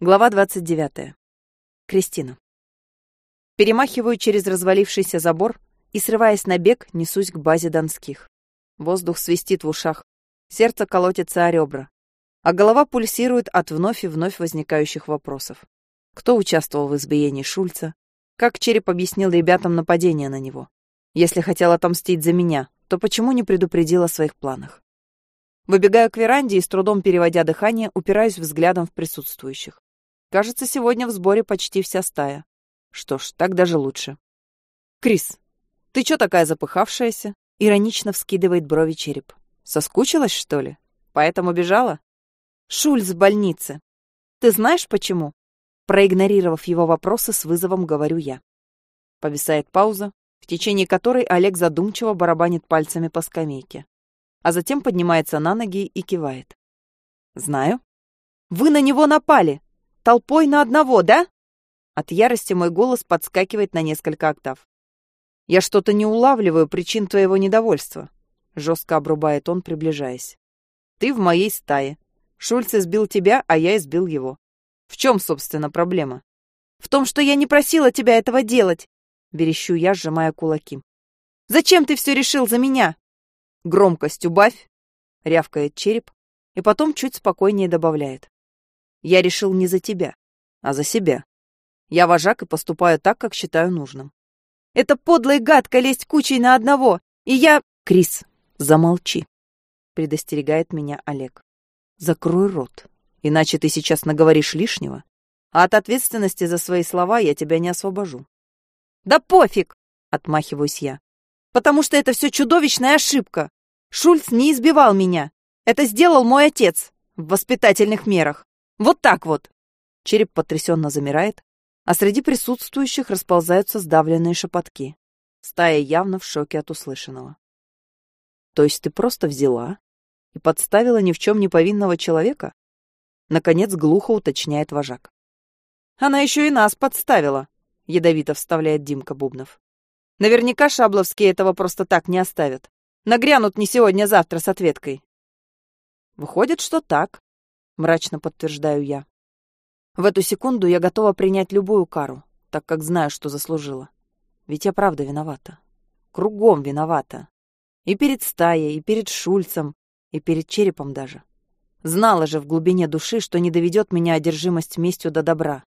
Глава 29. Кристина. Перемахиваю через развалившийся забор и, срываясь на бег, несусь к базе Донских. Воздух свистит в ушах, сердце колотится о ребра, а голова пульсирует от вновь и вновь возникающих вопросов. Кто участвовал в избиении Шульца? Как Череп объяснил ребятам нападение на него? Если хотел отомстить за меня, то почему не предупредил о своих планах? Выбегаю к веранде и, с трудом переводя дыхание, упираюсь взглядом в присутствующих. Кажется, сегодня в сборе почти вся стая. Что ж, так даже лучше. «Крис, ты чё такая запыхавшаяся?» Иронично вскидывает брови череп. «Соскучилась, что ли? Поэтому бежала?» «Шульц в больнице. Ты знаешь, почему?» Проигнорировав его вопросы, с вызовом говорю я. Повисает пауза, в течение которой Олег задумчиво барабанит пальцами по скамейке, а затем поднимается на ноги и кивает. «Знаю». «Вы на него напали!» Толпой на одного, да?» От ярости мой голос подскакивает на несколько октав. «Я что-то не улавливаю причин твоего недовольства», — жестко обрубает он, приближаясь. «Ты в моей стае. Шульц избил тебя, а я избил его. В чем, собственно, проблема?» «В том, что я не просила тебя этого делать», — верещу я, сжимая кулаки. «Зачем ты все решил за меня?» «Громкость убавь», — рявкает череп, и потом чуть спокойнее добавляет. Я решил не за тебя, а за себя. Я вожак и поступаю так, как считаю нужным. Это подло и гадко лезть кучей на одного, и я... Крис, замолчи, предостерегает меня Олег. Закрой рот, иначе ты сейчас наговоришь лишнего, а от ответственности за свои слова я тебя не освобожу. Да пофиг, отмахиваюсь я. Потому что это все чудовищная ошибка. Шульц не избивал меня. Это сделал мой отец в воспитательных мерах. Вот так вот!» Череп потрясенно замирает, а среди присутствующих расползаются сдавленные шепотки. Стая явно в шоке от услышанного. «То есть ты просто взяла и подставила ни в чем не повинного человека?» Наконец глухо уточняет вожак. «Она еще и нас подставила», — ядовито вставляет Димка Бубнов. «Наверняка шабловские этого просто так не оставят. Нагрянут не сегодня-завтра с ответкой». «Выходит, что так», мрачно подтверждаю я. В эту секунду я готова принять любую кару, так как знаю, что заслужила. Ведь я правда виновата. Кругом виновата. И перед стаей, и перед Шульцем, и перед черепом даже. Знала же в глубине души, что не доведет меня одержимость местью до добра,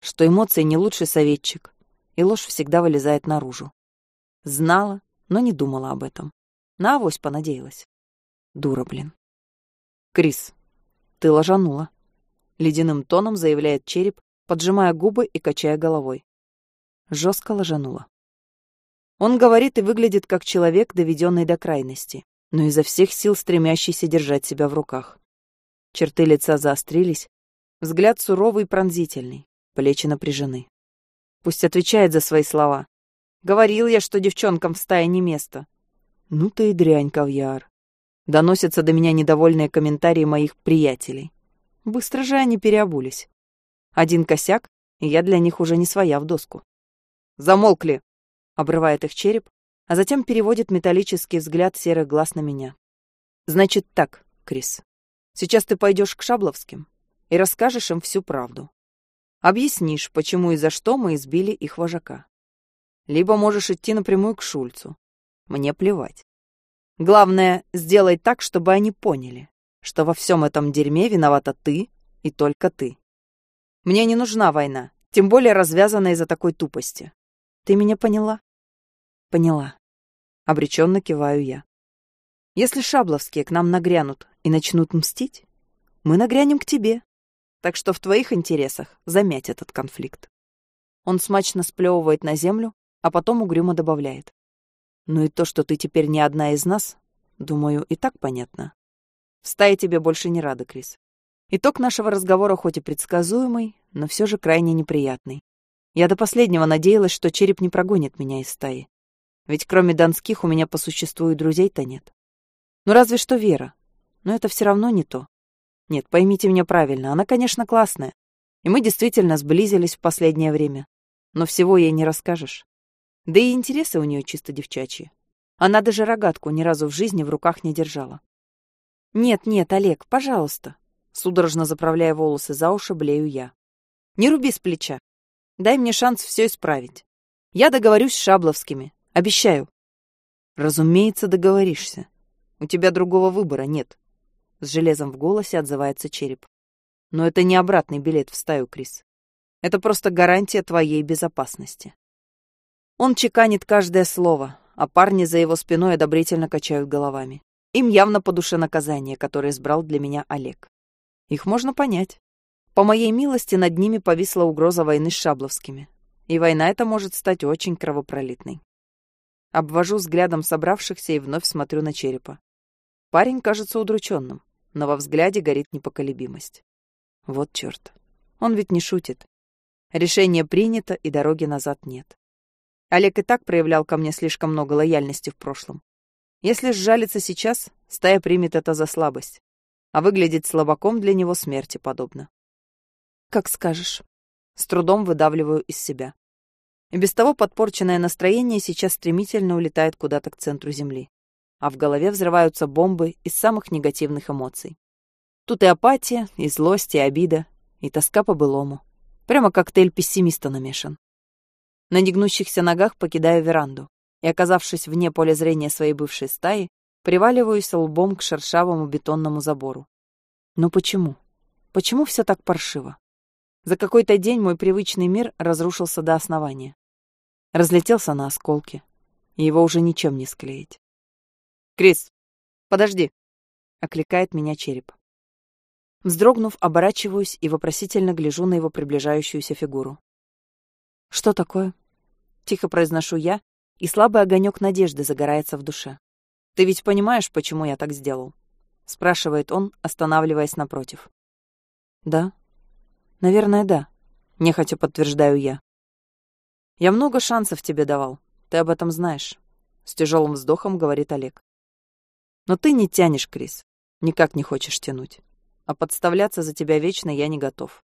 что эмоции не лучший советчик, и ложь всегда вылезает наружу. Знала, но не думала об этом. На авось понадеялась. Дура, блин. Крис, «Ты ложанула», — ледяным тоном заявляет череп, поджимая губы и качая головой. Жестко ложанула. Он говорит и выглядит как человек, доведенный до крайности, но изо всех сил стремящийся держать себя в руках. Черты лица заострились, взгляд суровый и пронзительный, плечи напряжены. Пусть отвечает за свои слова. Говорил я, что девчонкам в стае не место. Ну ты и дрянь, Кавьяр. Доносятся до меня недовольные комментарии моих приятелей. Быстро же они переобулись. Один косяк, и я для них уже не своя в доску. «Замолкли!» — обрывает их череп, а затем переводит металлический взгляд серых глаз на меня. «Значит так, Крис. Сейчас ты пойдешь к Шабловским и расскажешь им всю правду. Объяснишь, почему и за что мы избили их вожака. Либо можешь идти напрямую к Шульцу. Мне плевать. Главное, сделай так, чтобы они поняли, что во всем этом дерьме виновата ты и только ты. Мне не нужна война, тем более развязанная из-за такой тупости. Ты меня поняла? Поняла. Обреченно киваю я. Если шабловские к нам нагрянут и начнут мстить, мы нагрянем к тебе. Так что в твоих интересах замять этот конфликт. Он смачно сплевывает на землю, а потом угрюмо добавляет. Ну и то, что ты теперь не одна из нас, думаю, и так понятно. В стае тебе больше не рада, Крис. Итог нашего разговора хоть и предсказуемый, но все же крайне неприятный. Я до последнего надеялась, что череп не прогонит меня из стаи. Ведь кроме донских у меня по существу и друзей-то нет. Ну разве что Вера. Но это все равно не то. Нет, поймите меня правильно, она, конечно, классная. И мы действительно сблизились в последнее время. Но всего ей не расскажешь. Да и интересы у нее чисто девчачьи. Она даже рогатку ни разу в жизни в руках не держала. «Нет, нет, Олег, пожалуйста!» Судорожно заправляя волосы за уши, блею я. Не руби с плеча. Дай мне шанс все исправить. Я договорюсь с Шабловскими. Обещаю. Разумеется, договоришься. У тебя другого выбора нет. С железом в голосе отзывается череп. Но это не обратный билет в стаю, Крис. Это просто гарантия твоей безопасности. Он чеканит каждое слово, а парни за его спиной одобрительно качают головами. Им явно по душе наказание, которое избрал для меня Олег. Их можно понять. По моей милости над ними повисла угроза войны с Шабловскими. И война эта может стать очень кровопролитной. Обвожу взглядом собравшихся и вновь смотрю на черепа. Парень кажется удрученным, но во взгляде горит непоколебимость. Вот черт. Он ведь не шутит. Решение принято, и дороги назад нет. Олег и так проявлял ко мне слишком много лояльности в прошлом. Если сжалится сейчас, стая примет это за слабость. А выглядеть слабаком для него смерти подобно. Как скажешь. С трудом выдавливаю из себя. И без того подпорченное настроение сейчас стремительно улетает куда-то к центру Земли. А в голове взрываются бомбы из самых негативных эмоций. Тут и апатия, и злость, и обида, и тоска по былому. Прямо коктейль пессимиста намешан. На негнущихся ногах покидаю веранду и, оказавшись вне поля зрения своей бывшей стаи, приваливаюсь лбом к шершавому бетонному забору. Но почему? Почему все так паршиво? За какой-то день мой привычный мир разрушился до основания. Разлетелся на осколки, и его уже ничем не склеить. «Крис, подожди!» — окликает меня череп. Вздрогнув, оборачиваюсь и вопросительно гляжу на его приближающуюся фигуру. «Что такое?» — тихо произношу я, и слабый огонек надежды загорается в душе. «Ты ведь понимаешь, почему я так сделал?» — спрашивает он, останавливаясь напротив. «Да. Наверное, да», — нехотя подтверждаю я. «Я много шансов тебе давал, ты об этом знаешь», — с тяжелым вздохом говорит Олег. «Но ты не тянешь, Крис, никак не хочешь тянуть, а подставляться за тебя вечно я не готов».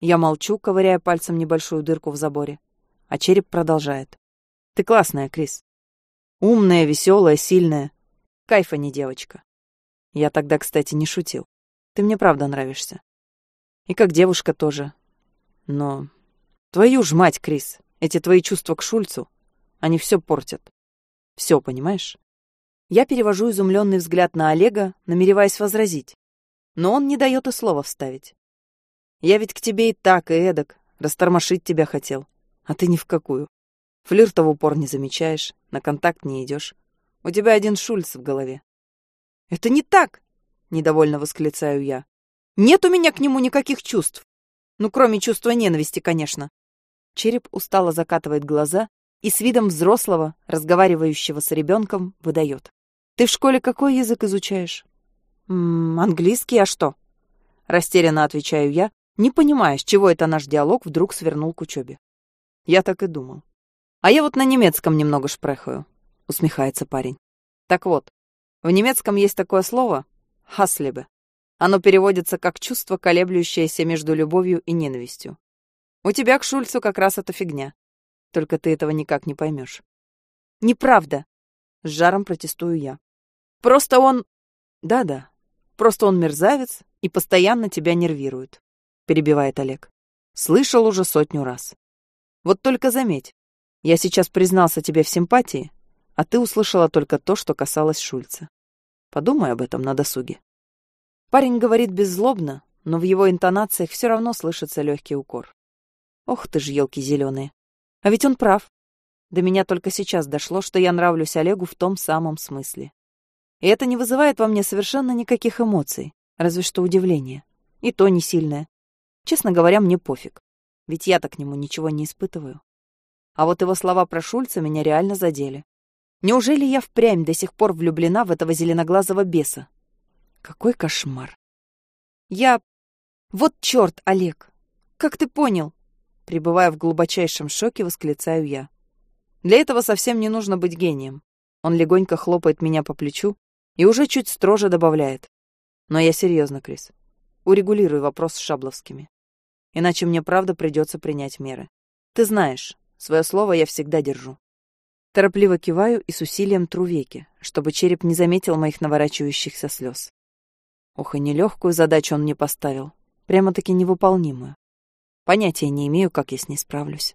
Я молчу, ковыряя пальцем небольшую дырку в заборе, а череп продолжает. Ты классная, Крис. Умная, веселая, сильная. Кайфа не девочка. Я тогда, кстати, не шутил. Ты мне правда нравишься. И как девушка тоже. Но... Твою ж мать, Крис, эти твои чувства к Шульцу, они все портят. Все, понимаешь? Я перевожу изумленный взгляд на Олега, намереваясь возразить. Но он не дает и слова вставить. Я ведь к тебе и так, и эдак, растормошить тебя хотел. А ты ни в какую. Флирта в упор не замечаешь, на контакт не идешь. У тебя один Шульц в голове. «Это не так!» — недовольно восклицаю я. «Нет у меня к нему никаких чувств. Ну, кроме чувства ненависти, конечно». Череп устало закатывает глаза и с видом взрослого, разговаривающего с ребенком, выдает. «Ты в школе какой язык изучаешь?» «М «Английский, а что?» Растерянно отвечаю я, не понимая, с чего это наш диалог вдруг свернул к учебе. Я так и думал. А я вот на немецком немного шпрехаю, усмехается парень. Так вот, в немецком есть такое слово «хаслебе». Оно переводится как чувство, колеблющееся между любовью и ненавистью. У тебя к Шульцу как раз эта фигня. Только ты этого никак не поймешь. Неправда. С жаром протестую я. Просто он... Да-да. Просто он мерзавец и постоянно тебя нервирует. Перебивает Олег. Слышал уже сотню раз. Вот только заметь, я сейчас признался тебе в симпатии, а ты услышала только то, что касалось Шульца. Подумай об этом на досуге. Парень говорит беззлобно, но в его интонациях все равно слышится легкий укор. Ох ты ж, елки зеленые. А ведь он прав. До меня только сейчас дошло, что я нравлюсь Олегу в том самом смысле. И это не вызывает во мне совершенно никаких эмоций, разве что удивление. И то не сильное. Честно говоря, мне пофиг. Ведь я-то к нему ничего не испытываю. А вот его слова про Шульца меня реально задели. Неужели я впрямь до сих пор влюблена в этого зеленоглазого беса? Какой кошмар. Я... Вот черт, Олег! Как ты понял? Пребывая в глубочайшем шоке, восклицаю я. Для этого совсем не нужно быть гением. Он легонько хлопает меня по плечу и уже чуть строже добавляет. Но я серьезно, Крис. Урегулируй вопрос с Шабловскими. Иначе мне правда придется принять меры. Ты знаешь, Свое слово я всегда держу. Торопливо киваю и с усилием тру веки, чтобы череп не заметил моих наворачивающихся слез. Ох, и нелегкую задачу он мне поставил. Прямо-таки невыполнимую. Понятия не имею, как я с ней справлюсь.